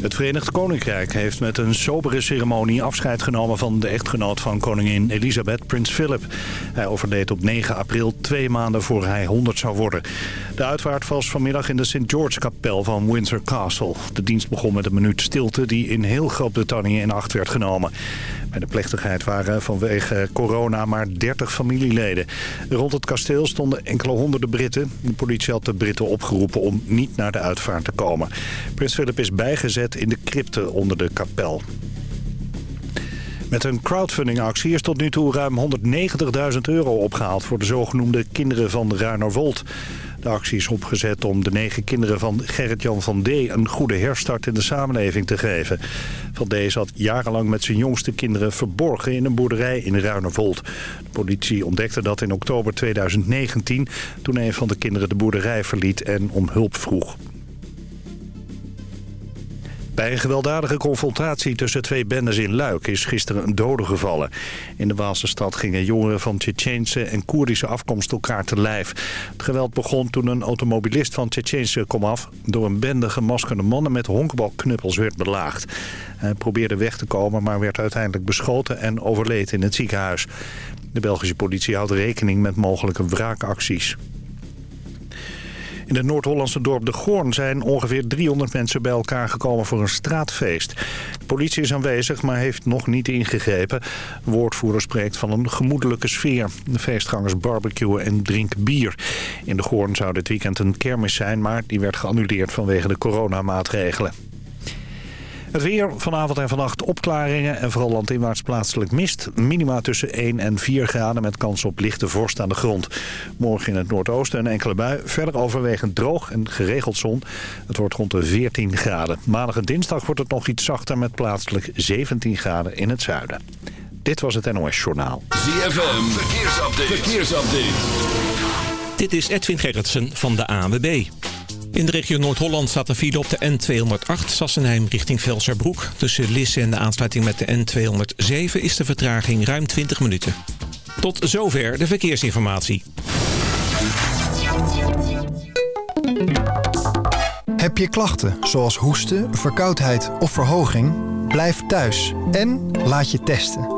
Het Verenigd Koninkrijk heeft met een sobere ceremonie afscheid genomen van de echtgenoot van koningin Elisabeth, prins Philip. Hij overleed op 9 april, twee maanden voor hij 100 zou worden. De uitvaart was vanmiddag in de St. George-kapel van Windsor Castle. De dienst begon met een minuut stilte die in heel Groot-Brittannië in acht werd genomen. Bij de plechtigheid waren vanwege corona maar 30 familieleden. Rond het kasteel stonden enkele honderden Britten. De politie had de Britten opgeroepen om niet naar de uitvaart te komen. Prins Philip is bijgezet in de crypte onder de kapel. Met een crowdfundingactie is tot nu toe ruim 190.000 euro opgehaald... voor de zogenoemde kinderen van Ruinerwold. De actie is opgezet om de negen kinderen van Gerrit-Jan van D... een goede herstart in de samenleving te geven. Van D zat jarenlang met zijn jongste kinderen verborgen in een boerderij in Ruinerwold. De politie ontdekte dat in oktober 2019... toen een van de kinderen de boerderij verliet en om hulp vroeg. Bij een gewelddadige confrontatie tussen twee bendes in Luik is gisteren een dode gevallen. In de Waalse stad gingen jongeren van Tsjetsjeense en Koerdische afkomst elkaar te lijf. Het geweld begon toen een automobilist van Tsjetsjeense komaf door een bende gemaskerde mannen met honkbalknuppels werd belaagd. Hij probeerde weg te komen, maar werd uiteindelijk beschoten en overleed in het ziekenhuis. De Belgische politie houdt rekening met mogelijke wraakacties. In het Noord-Hollandse dorp De Goorn zijn ongeveer 300 mensen bij elkaar gekomen voor een straatfeest. De politie is aanwezig, maar heeft nog niet ingegrepen. Woordvoerder spreekt van een gemoedelijke sfeer. De feestgangers barbecuen en drinken bier. In De Goorn zou dit weekend een kermis zijn, maar die werd geannuleerd vanwege de coronamaatregelen. Het weer vanavond en vannacht opklaringen en vooral landinwaarts plaatselijk mist. Minima tussen 1 en 4 graden met kans op lichte vorst aan de grond. Morgen in het noordoosten een enkele bui. Verder overwegend droog en geregeld zon. Het wordt rond de 14 graden. Maandag en dinsdag wordt het nog iets zachter met plaatselijk 17 graden in het zuiden. Dit was het NOS Journaal. ZFM, verkeersupdate. verkeersupdate. Dit is Edwin Gerritsen van de ANWB. In de regio Noord-Holland staat een file op de N208 Sassenheim richting Velserbroek. Tussen Lisse en de aansluiting met de N207 is de vertraging ruim 20 minuten. Tot zover de verkeersinformatie. Heb je klachten zoals hoesten, verkoudheid of verhoging? Blijf thuis en laat je testen.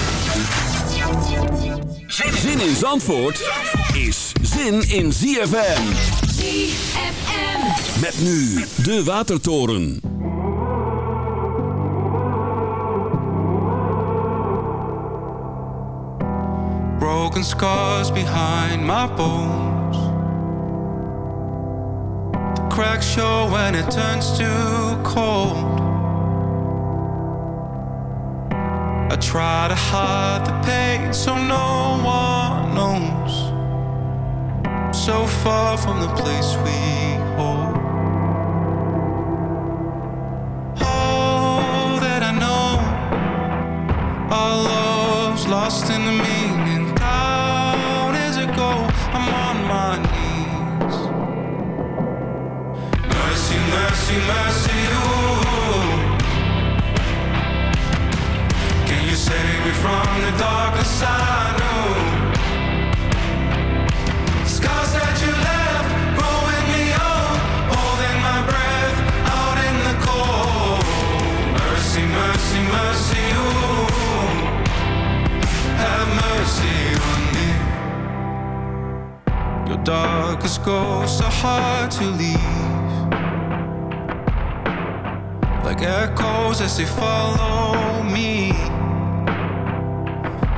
Zin in Zandvoort is zin in ZFM. ZFM. Met nu de Watertoren. Broken scars behind my bones. The cracks show when it turns too cold. I try to hide the pain so no one knows. So far from the place we hold. Oh, that I know our love's lost in the meaning. Down as I go, I'm on my knees. Mercy, mercy, mercy, Take me from the darkness I know. Scars that you left growing me old Holding my breath out in the cold. Mercy, mercy, mercy, ooh. Have mercy on me. Your darkest ghosts are hard to leave. Like echoes as they follow me.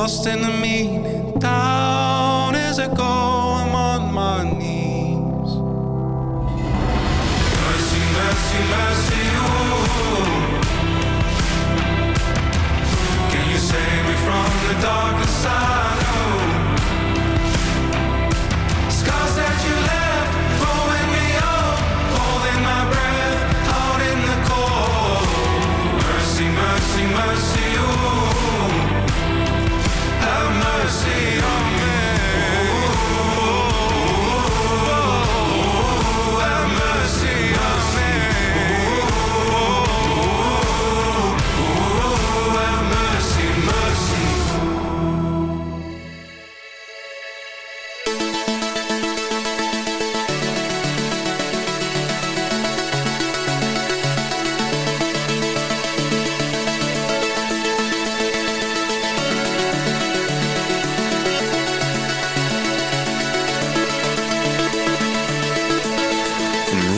lost in the meaning. Down as I go, from the darkness I? Scars that you left, me up, holding my breath out in the cold. Mercy, mercy, mercy. Have mercy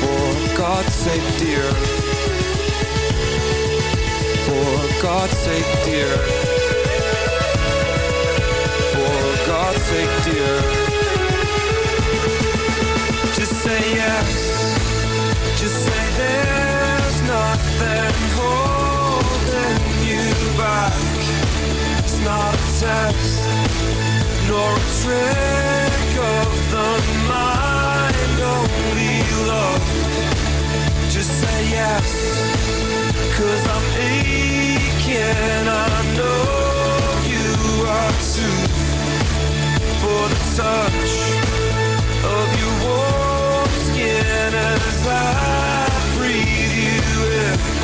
For God's sake, dear. For God's sake, dear. For God's sake, dear. Just say yes. Just say there's nothing holding you back. It's not a test, nor a trick of the mind, only love. Just say yes, cause I'm aching. I know you are too. For the touch of your warm skin as I breathe you in.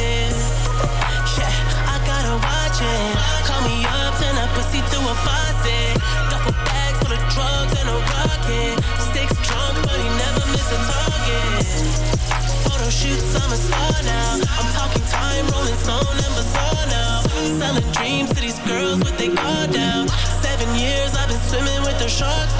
it. Yeah, I gotta watch it. Call me up, turn that pussy to a faucet. Duffel bags full of drugs and a rocket. Sticks drunk, but he never miss a target. Photo shoots, I'm a star now. I'm talking time, rolling stone and bizarre now. Selling dreams to these girls with they guard down. Seven years I've been swimming with the sharks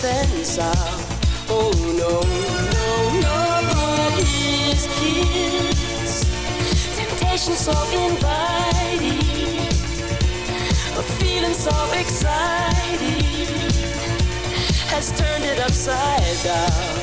pensar. Oh no, no, nobody His kiss, Temptation so inviting, a feeling so exciting has turned it upside down.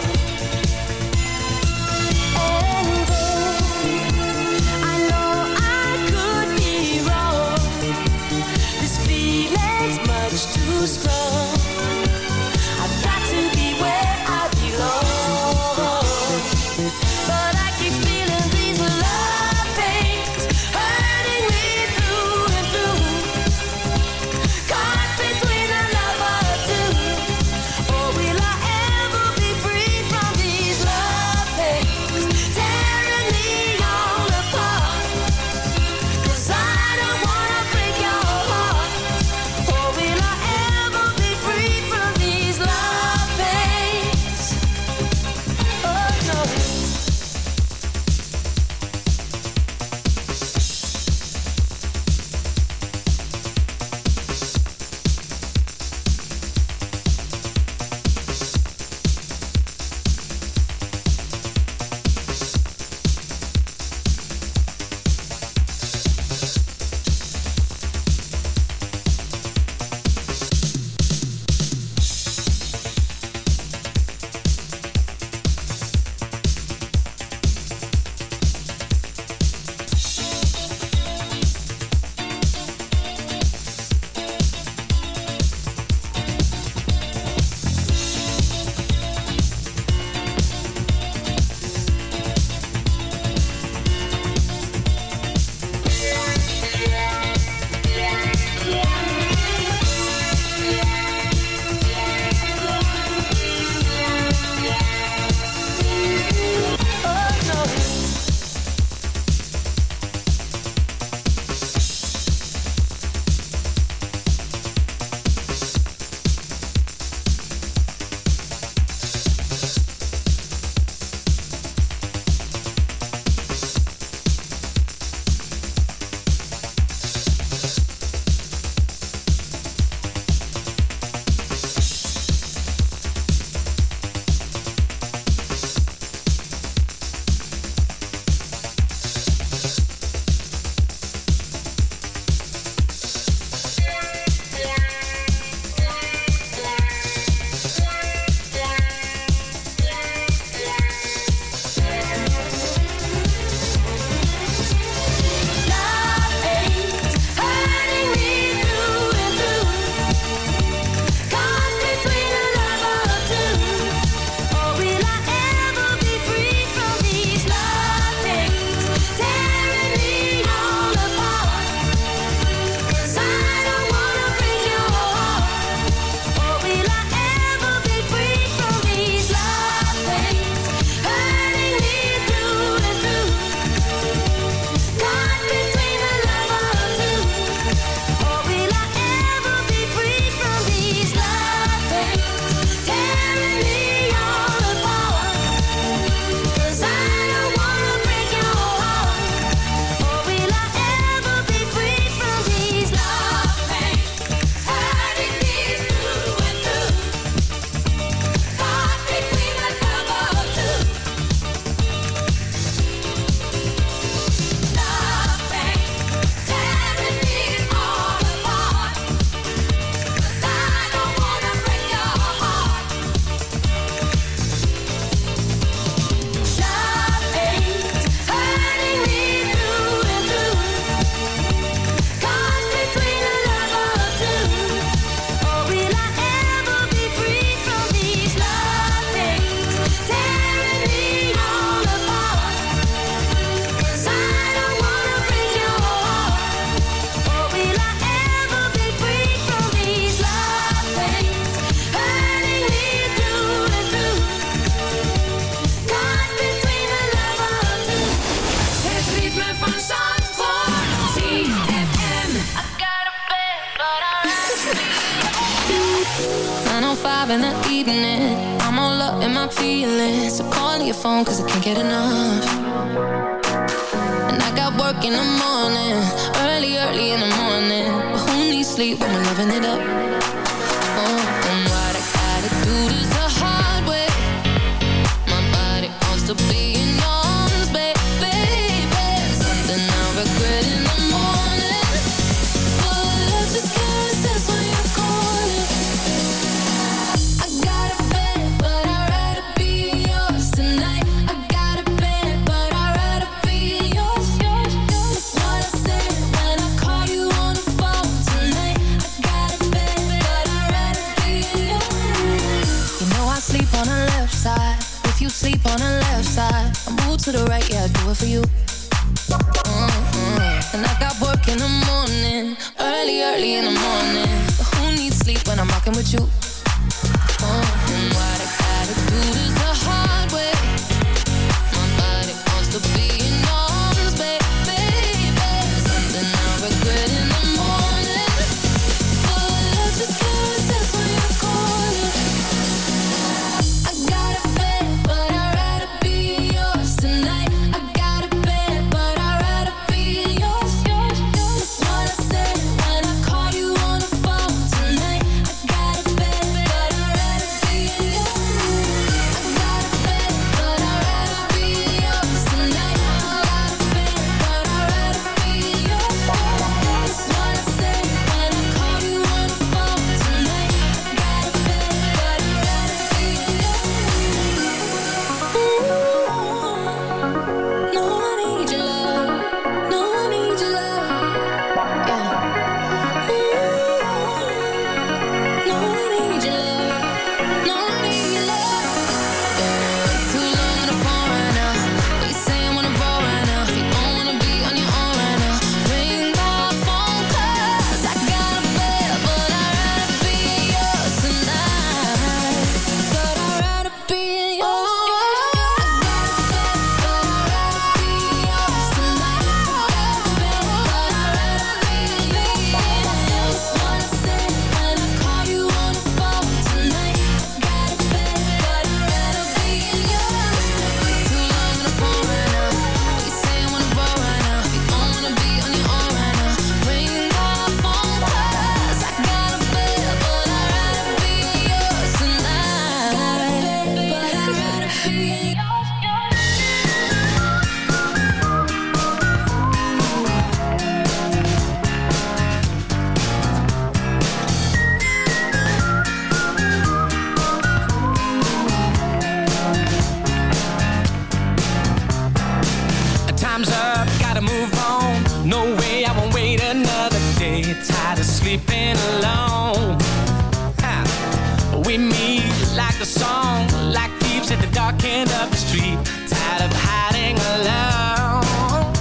sleeping alone. Ha. We meet like a song, like thieves at the dark end of the street. Tired of hiding alone.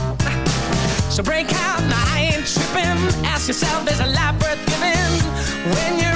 So break out, now I ain't tripping. Ask yourself, is a life worth giving when you're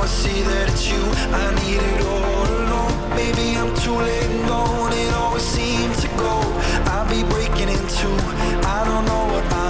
Now I see that it's you. I need it all alone. Maybe I'm too late and gone. It always seems to go. I'll be breaking in two. I don't know what I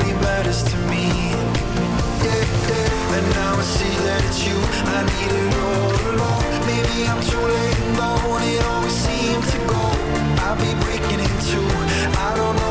Now I see that it's you. I needed all along Maybe I'm too late and It always seems to go. I'll be breaking into I don't know